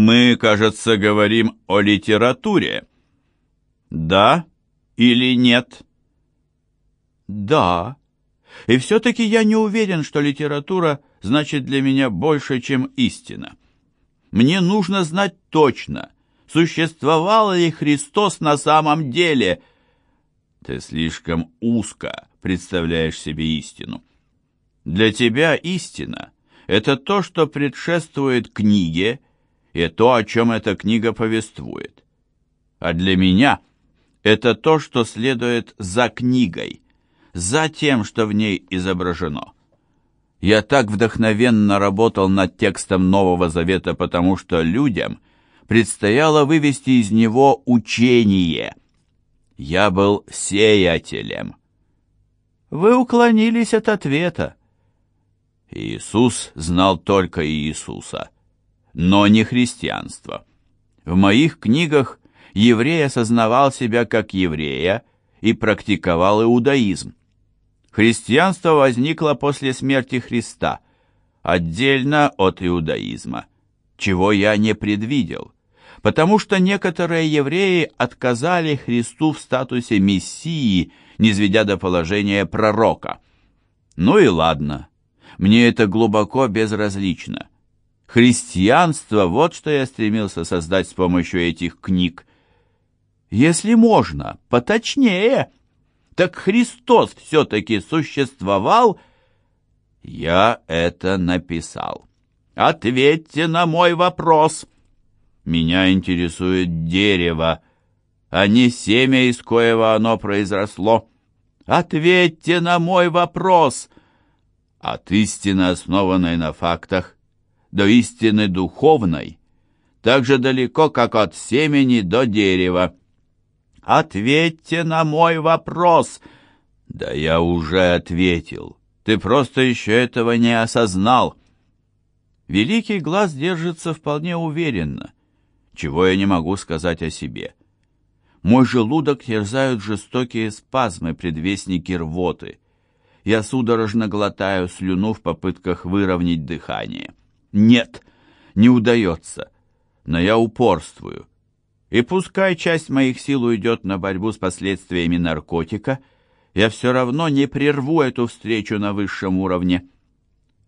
Мы, кажется, говорим о литературе. Да или нет? Да. И все-таки я не уверен, что литература значит для меня больше, чем истина. Мне нужно знать точно, существовал ли Христос на самом деле. Ты слишком узко представляешь себе истину. Для тебя истина — это то, что предшествует книге, и то, о чем эта книга повествует. А для меня это то, что следует за книгой, за тем, что в ней изображено. Я так вдохновенно работал над текстом Нового Завета, потому что людям предстояло вывести из него учение. Я был сеятелем. Вы уклонились от ответа. Иисус знал только Иисуса, но не христианство. В моих книгах еврей осознавал себя как еврея и практиковал иудаизм. Христианство возникло после смерти Христа, отдельно от иудаизма, чего я не предвидел, потому что некоторые евреи отказали Христу в статусе Мессии, низведя до положения пророка. Ну и ладно, мне это глубоко безразлично. Христианство — вот что я стремился создать с помощью этих книг. Если можно, поточнее, так Христос все-таки существовал? Я это написал. Ответьте на мой вопрос. Меня интересует дерево, а не семя, из коего оно произросло. Ответьте на мой вопрос. От истины, основанной на фактах, до истины духовной, так же далеко, как от семени до дерева. Ответьте на мой вопрос. Да я уже ответил. Ты просто еще этого не осознал. Великий глаз держится вполне уверенно, чего я не могу сказать о себе. Мой желудок терзают жестокие спазмы, предвестники рвоты. Я судорожно глотаю слюну в попытках выровнять дыхание. Нет, не удается, но я упорствую. И пускай часть моих сил уйдет на борьбу с последствиями наркотика, я все равно не прерву эту встречу на высшем уровне.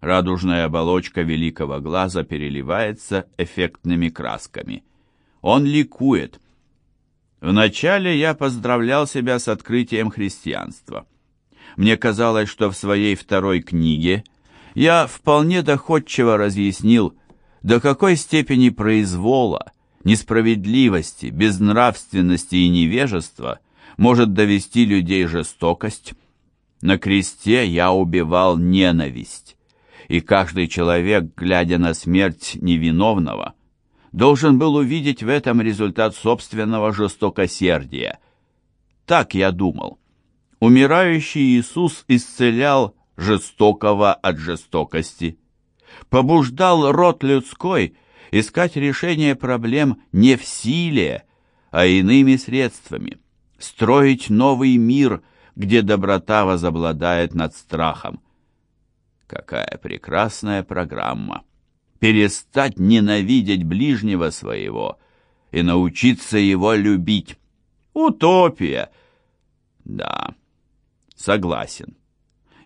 Радужная оболочка великого глаза переливается эффектными красками. Он ликует. Вначале я поздравлял себя с открытием христианства. Мне казалось, что в своей второй книге я вполне доходчиво разъяснил, до какой степени произвола несправедливости, безнравственности и невежества может довести людей жестокость. На кресте я убивал ненависть, и каждый человек, глядя на смерть невиновного, должен был увидеть в этом результат собственного жестокосердия. Так я думал. Умирающий Иисус исцелял жестокого от жестокости, побуждал род людской – искать решение проблем не в силе, а иными средствами, строить новый мир, где доброта возобладает над страхом. Какая прекрасная программа! Перестать ненавидеть ближнего своего и научиться его любить. Утопия! Да, согласен.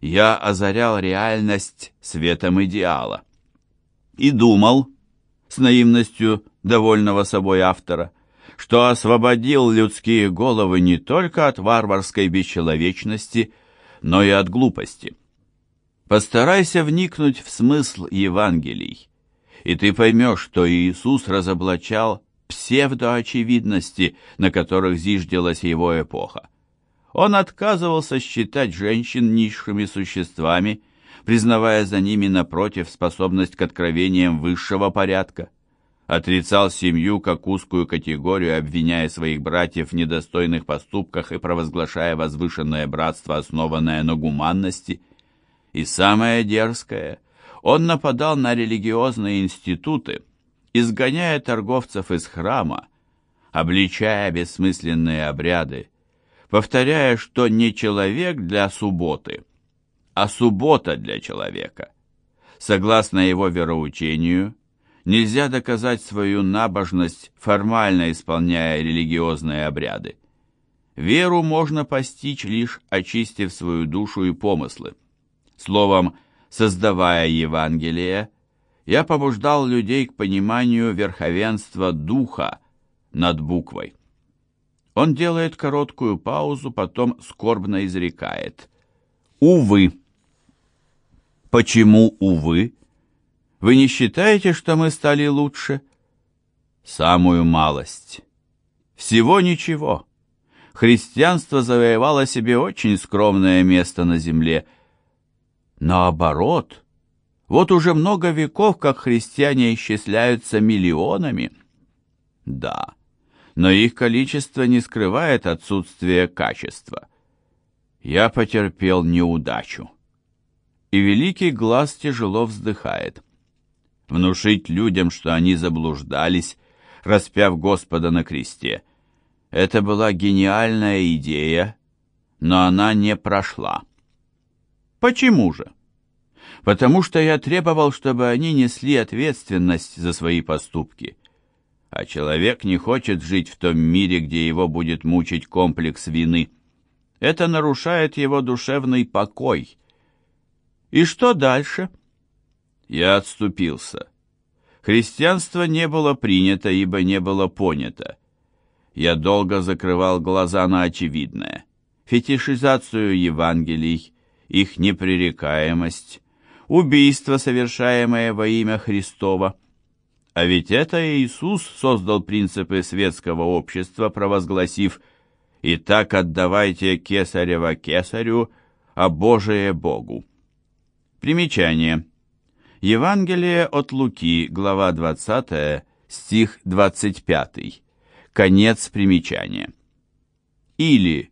Я озарял реальность светом идеала. И думал, с наивностью довольного собой автора, что освободил людские головы не только от варварской бесчеловечности, но и от глупости. Постарайся вникнуть в смысл Евангелий, и ты поймешь, что Иисус разоблачал псевдоочевидности, на которых зиждилась его эпоха. Он отказывался считать женщин низшими существами признавая за ними, напротив, способность к откровениям высшего порядка. Отрицал семью как узкую категорию, обвиняя своих братьев в недостойных поступках и провозглашая возвышенное братство, основанное на гуманности. И самое дерзкое, он нападал на религиозные институты, изгоняя торговцев из храма, обличая бессмысленные обряды, повторяя, что не человек для субботы – а суббота для человека. Согласно его вероучению, Нельзя доказать свою набожность, формально исполняя религиозные обряды. Веру можно постичь, лишь очистив свою душу и помыслы. Словом, создавая Евангелие, я побуждал людей к пониманию верховенства духа над буквой. Он делает короткую паузу, потом скорбно изрекает. «Увы». «Почему увы? Вы не считаете, что мы стали лучше?» «Самую малость. Всего ничего. Христианство завоевало себе очень скромное место на земле. Наоборот, вот уже много веков, как христиане исчисляются миллионами. Да, но их количество не скрывает отсутствие качества. Я потерпел неудачу. И великий глаз тяжело вздыхает. Внушить людям, что они заблуждались, распяв Господа на кресте. Это была гениальная идея, но она не прошла. Почему же? Потому что я требовал, чтобы они несли ответственность за свои поступки. А человек не хочет жить в том мире, где его будет мучить комплекс вины. Это нарушает его душевный покой. И что дальше? Я отступился. Христианство не было принято, ибо не было понято. Я долго закрывал глаза на очевидное. Фетишизацию Евангелий, их непререкаемость, убийство, совершаемое во имя Христова — а ведь это Иисус создал принципы светского общества, провозгласив «Итак отдавайте кесарева кесарю, а Божие Богу». Примечание. Евангелие от Луки, глава 20, стих 25. Конец примечания. Или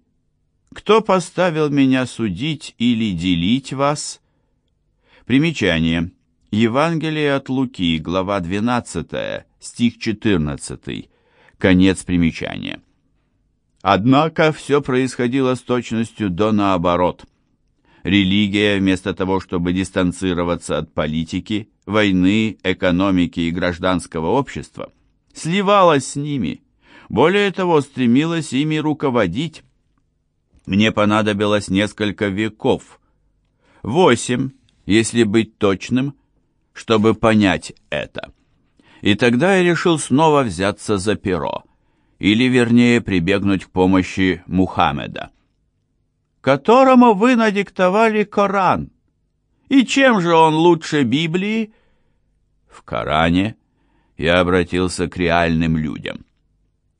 «Кто поставил меня судить или делить вас?» Примечание. Евангелие от Луки, глава 12, стих 14, конец примечания. Однако все происходило с точностью до наоборот. Религия, вместо того, чтобы дистанцироваться от политики, войны, экономики и гражданского общества, сливалась с ними, более того, стремилась ими руководить. Мне понадобилось несколько веков, восемь, если быть точным, чтобы понять это. И тогда я решил снова взяться за перо, или, вернее, прибегнуть к помощи Мухаммеда, которому вы надиктовали Коран. И чем же он лучше Библии? В Коране я обратился к реальным людям,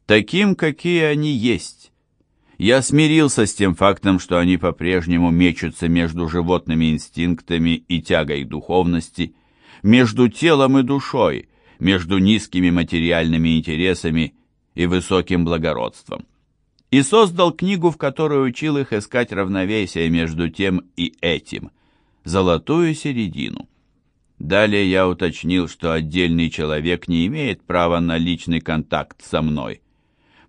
таким, какие они есть. Я смирился с тем фактом, что они по-прежнему мечутся между животными инстинктами и тягой духовности – между телом и душой, между низкими материальными интересами и высоким благородством. И создал книгу, в которой учил их искать равновесие между тем и этим, золотую середину. Далее я уточнил, что отдельный человек не имеет права на личный контакт со мной.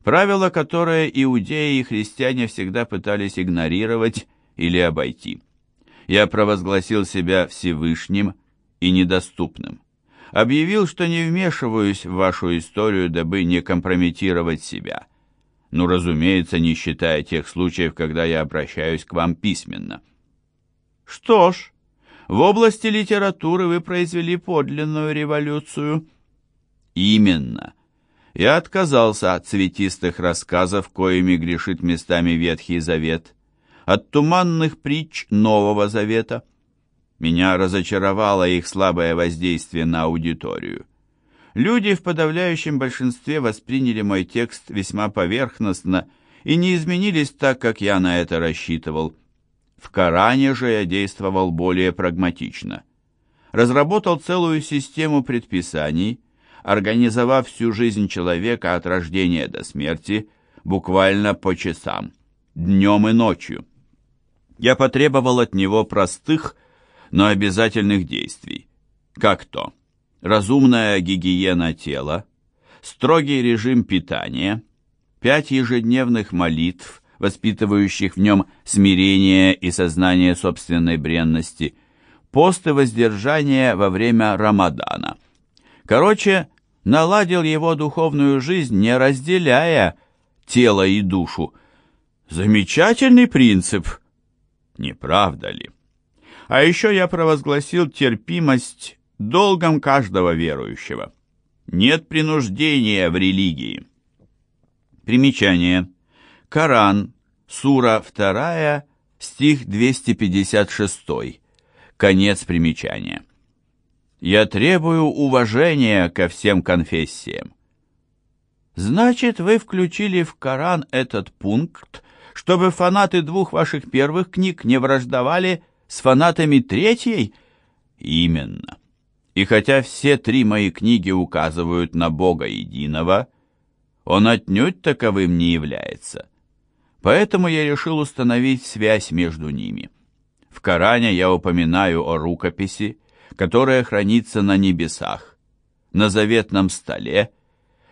Правило, которое иудеи и христиане всегда пытались игнорировать или обойти. Я провозгласил себя Всевышним, и недоступным. Объявил, что не вмешиваюсь в вашу историю, дабы не компрометировать себя. Ну, разумеется, не считая тех случаев, когда я обращаюсь к вам письменно. Что ж, в области литературы вы произвели подлинную революцию. Именно. Я отказался от цветистых рассказов, коими грешит местами Ветхий Завет, от туманных притч Нового Завета — меня разочаровало их слабое воздействие на аудиторию. Люди в подавляющем большинстве восприняли мой текст весьма поверхностно и не изменились так, как я на это рассчитывал. В Коране же я действовал более прагматично. Разработал целую систему предписаний, организовав всю жизнь человека от рождения до смерти буквально по часам, днем и ночью. Я потребовал от него простых, но обязательных действий. Как то разумная гигиена тела, строгий режим питания, пять ежедневных молитв, воспитывающих в нем смирение и сознание собственной бренности, пост и воздержание во время Рамадана. Короче, наладил его духовную жизнь, не разделяя тело и душу. Замечательный принцип, не правда ли? А еще я провозгласил терпимость долгом каждого верующего. Нет принуждения в религии. Примечание. Коран, сура 2, стих 256. Конец примечания. Я требую уважения ко всем конфессиям. Значит, вы включили в Коран этот пункт, чтобы фанаты двух ваших первых книг не враждовали с фанатами третьей? Именно. И хотя все три мои книги указывают на Бога единого, он отнюдь таковым не является. Поэтому я решил установить связь между ними. В Коране я упоминаю о рукописи, которая хранится на небесах, на заветном столе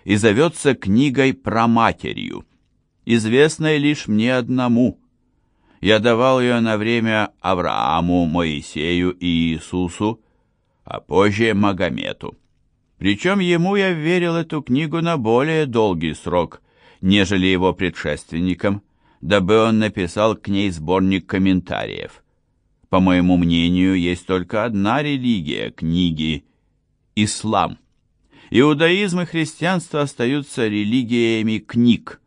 и зовется книгой про матерью, известной лишь мне одному. Я давал ее на время Аврааму, Моисею и Иисусу, а позже Магомету. Причем ему я верил эту книгу на более долгий срок, нежели его предшественникам, дабы он написал к ней сборник комментариев. По моему мнению, есть только одна религия книги – ислам. Иудаизм и христианство остаются религиями книг.